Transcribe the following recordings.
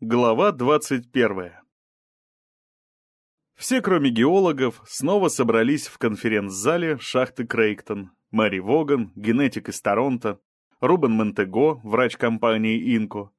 Глава 21. Все, кроме геологов, снова собрались в конференц-зале шахты Крейктон. Мэри Воган, генетик из Торонто, Рубен Монтего, врач компании «Инко»,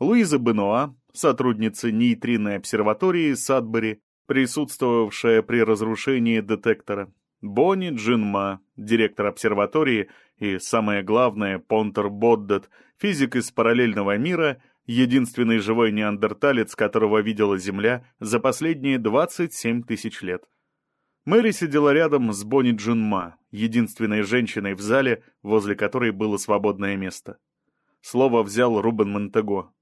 Луиза Бенуа, сотрудница нейтринной обсерватории Садбери, присутствовавшая при разрушении детектора, Бонни Джинма, директор обсерватории и, самое главное, Понтер Боддет, физик из параллельного мира — единственный живой неандерталец, которого видела Земля за последние 27 тысяч лет. Мэри сидела рядом с Бонни Джунма, единственной женщиной в зале, возле которой было свободное место. Слово взял Рубен Монтего.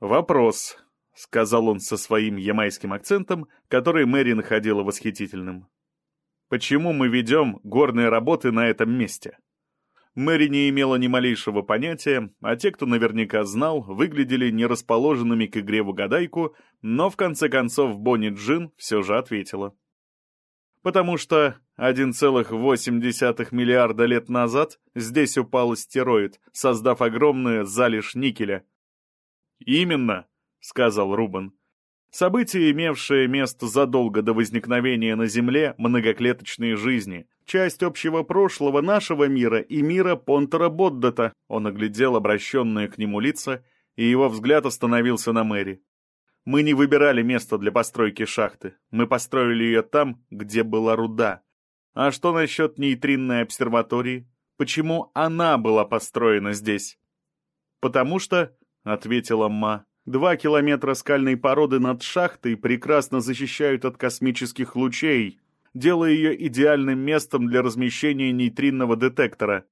«Вопрос», — сказал он со своим ямайским акцентом, который Мэри находила восхитительным. «Почему мы ведем горные работы на этом месте?» Мэри не имела ни малейшего понятия, а те, кто наверняка знал, выглядели нерасположенными к игре в угадайку, но в конце концов Бонни Джин все же ответила. Потому что 1,8 миллиарда лет назад здесь упал астероид, создав огромную залежь никеля. «Именно», — сказал Рубен. События, имевшие место задолго до возникновения на Земле многоклеточной жизни, часть общего прошлого нашего мира и мира Понтера Боддата. Он оглядел обращенные к нему лица, и его взгляд остановился на Мэри. Мы не выбирали место для постройки шахты. Мы построили ее там, где была руда. А что насчет нейтринной обсерватории? Почему она была построена здесь? Потому что, — ответила Ма, — два километра скальной породы над шахтой прекрасно защищают от космических лучей, делая ее идеальным местом для размещения нейтринного детектора.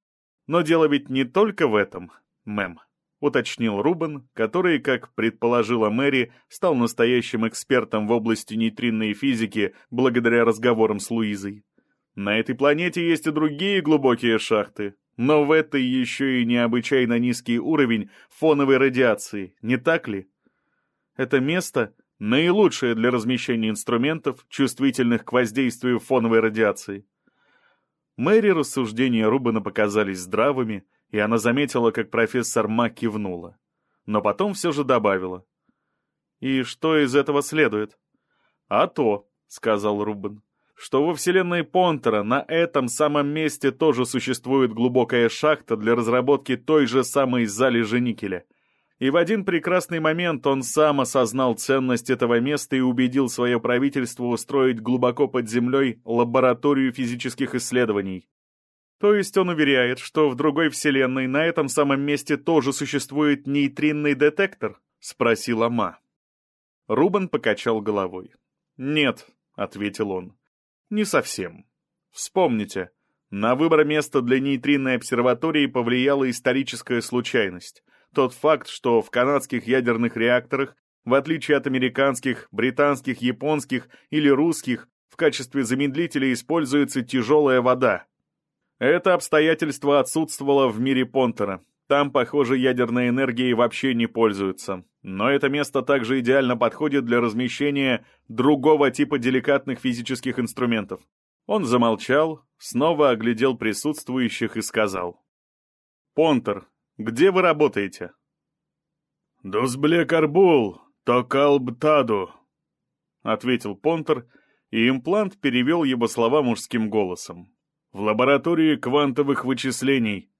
Но дело ведь не только в этом, мэм, уточнил Рубен, который, как предположила Мэри, стал настоящим экспертом в области нейтринной физики благодаря разговорам с Луизой. На этой планете есть и другие глубокие шахты, но в этой еще и необычайно низкий уровень фоновой радиации, не так ли? Это место наилучшее для размещения инструментов, чувствительных к воздействию фоновой радиации. Мэри рассуждения Рубена показались здравыми, и она заметила, как профессор Ма кивнула. Но потом все же добавила. «И что из этого следует?» «А то», — сказал Рубен, — «что во вселенной Понтера на этом самом месте тоже существует глубокая шахта для разработки той же самой залежи никеля, и в один прекрасный момент он сам осознал ценность этого места и убедил свое правительство устроить глубоко под землей лабораторию физических исследований. То есть он уверяет, что в другой вселенной на этом самом месте тоже существует нейтринный детектор? Спросила Ма. Рубен покачал головой. «Нет», — ответил он, — «не совсем. Вспомните, на выбор места для нейтринной обсерватории повлияла историческая случайность тот факт, что в канадских ядерных реакторах, в отличие от американских, британских, японских или русских, в качестве замедлителя используется тяжелая вода. Это обстоятельство отсутствовало в мире Понтера. Там, похоже, ядерной энергией вообще не пользуются. Но это место также идеально подходит для размещения другого типа деликатных физических инструментов. Он замолчал, снова оглядел присутствующих и сказал. «Понтер, где вы работаете?» «Дузбле-карбул, токалбтаду», — ответил Понтер, и имплант перевел его слова мужским голосом. «В лаборатории квантовых вычислений».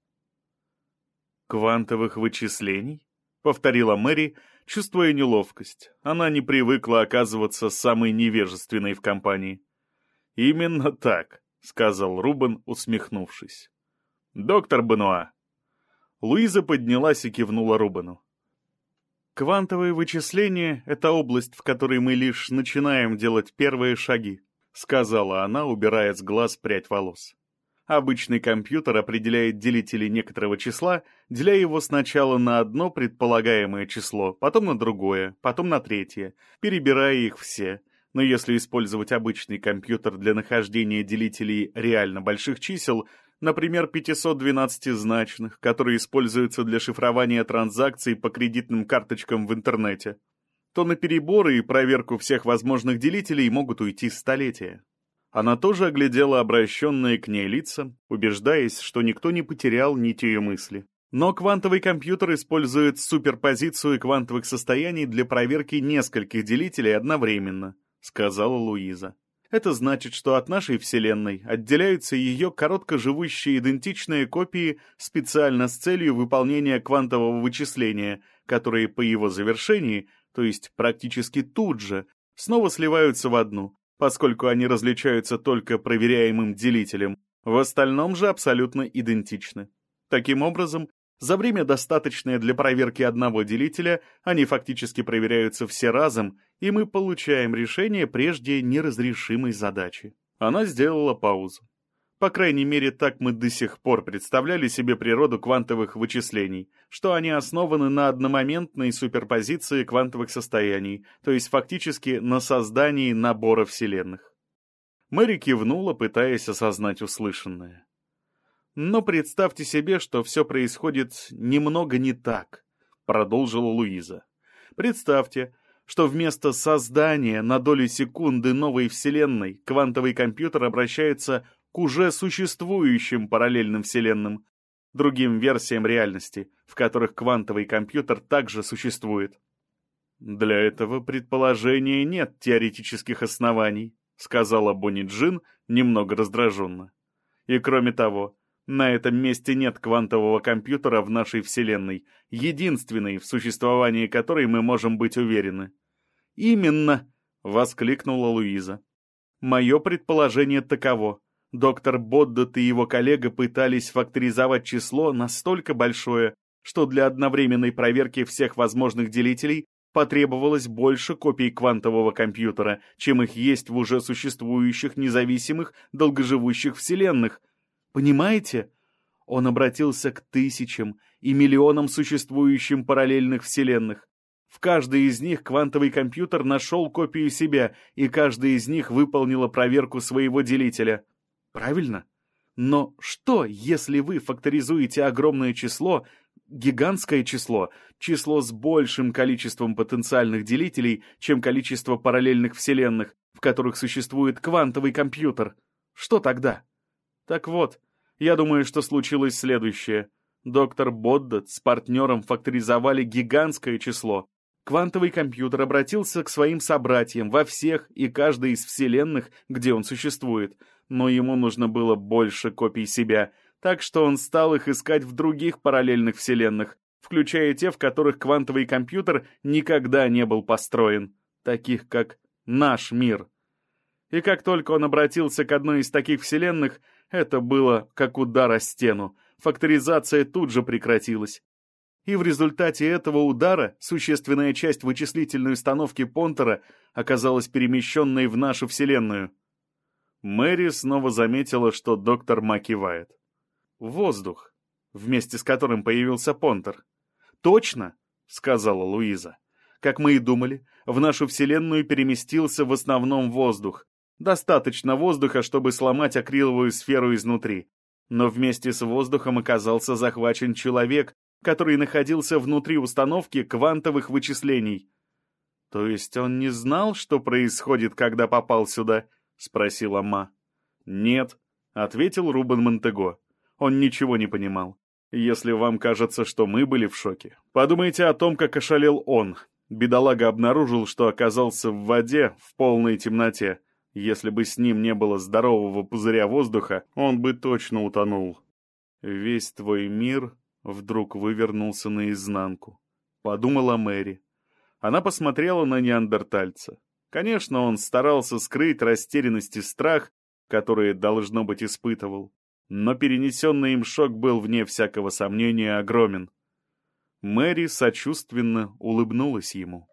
«Квантовых вычислений?» — повторила Мэри, чувствуя неловкость. Она не привыкла оказываться самой невежественной в компании. «Именно так», — сказал Рубен, усмехнувшись. «Доктор Бенуа, Луиза поднялась и кивнула Рубану. «Квантовые вычисления — это область, в которой мы лишь начинаем делать первые шаги», — сказала она, убирая с глаз прядь волос. Обычный компьютер определяет делители некоторого числа, деля его сначала на одно предполагаемое число, потом на другое, потом на третье, перебирая их все. Но если использовать обычный компьютер для нахождения делителей реально больших чисел, например, 512-значных, которые используются для шифрования транзакций по кредитным карточкам в интернете, то на переборы и проверку всех возможных делителей могут уйти столетия. Она тоже оглядела обращенные к ней лица, убеждаясь, что никто не потерял нить ее мысли. Но квантовый компьютер использует суперпозицию квантовых состояний для проверки нескольких делителей одновременно, сказала Луиза. Это значит, что от нашей Вселенной отделяются ее короткоживущие идентичные копии специально с целью выполнения квантового вычисления, которые по его завершении, то есть практически тут же, снова сливаются в одну, поскольку они различаются только проверяемым делителем, в остальном же абсолютно идентичны. Таким образом, за время, достаточное для проверки одного делителя, они фактически проверяются все разом, и мы получаем решение прежде неразрешимой задачи. Она сделала паузу. По крайней мере, так мы до сих пор представляли себе природу квантовых вычислений, что они основаны на одномоментной суперпозиции квантовых состояний, то есть фактически на создании набора вселенных. Мэри кивнула, пытаясь осознать услышанное. Но представьте себе, что все происходит немного не так, продолжила Луиза. Представьте, что вместо создания на долю секунды новой вселенной квантовый компьютер обращается к уже существующим параллельным вселенным, другим версиям реальности, в которых квантовый компьютер также существует. Для этого предположения нет теоретических оснований, сказала Бонни Джин немного раздраженно. И кроме того, на этом месте нет квантового компьютера в нашей Вселенной, единственной, в существовании которой мы можем быть уверены. «Именно!» — воскликнула Луиза. «Мое предположение таково. Доктор Боддот и его коллега пытались факторизовать число настолько большое, что для одновременной проверки всех возможных делителей потребовалось больше копий квантового компьютера, чем их есть в уже существующих независимых долгоживущих вселенных — Понимаете? Он обратился к тысячам и миллионам существующим параллельных вселенных. В каждой из них квантовый компьютер нашел копию себя, и каждая из них выполнила проверку своего делителя. Правильно? Но что, если вы факторизуете огромное число, гигантское число, число с большим количеством потенциальных делителей, чем количество параллельных вселенных, в которых существует квантовый компьютер? Что тогда? Так вот, я думаю, что случилось следующее. Доктор Боддот с партнером факторизовали гигантское число. Квантовый компьютер обратился к своим собратьям во всех и каждой из вселенных, где он существует, но ему нужно было больше копий себя, так что он стал их искать в других параллельных вселенных, включая те, в которых квантовый компьютер никогда не был построен, таких как наш мир. И как только он обратился к одной из таких вселенных, это было как удар о стену. Факторизация тут же прекратилась. И в результате этого удара существенная часть вычислительной установки Понтера оказалась перемещенной в нашу Вселенную. Мэри снова заметила, что доктор Ма кивает. «Воздух, вместе с которым появился Понтер». «Точно!» — сказала Луиза. «Как мы и думали, в нашу Вселенную переместился в основном воздух, Достаточно воздуха, чтобы сломать акриловую сферу изнутри. Но вместе с воздухом оказался захвачен человек, который находился внутри установки квантовых вычислений. «То есть он не знал, что происходит, когда попал сюда?» — спросила Ма. «Нет», — ответил Рубен Монтего. Он ничего не понимал. «Если вам кажется, что мы были в шоке, подумайте о том, как ошалел он. Бедолага обнаружил, что оказался в воде в полной темноте. Если бы с ним не было здорового пузыря воздуха, он бы точно утонул. Весь твой мир вдруг вывернулся наизнанку. Подумала Мэри. Она посмотрела на неандертальца. Конечно, он старался скрыть растерянность и страх, которые, должно быть, испытывал. Но перенесенный им шок был, вне всякого сомнения, огромен. Мэри сочувственно улыбнулась ему.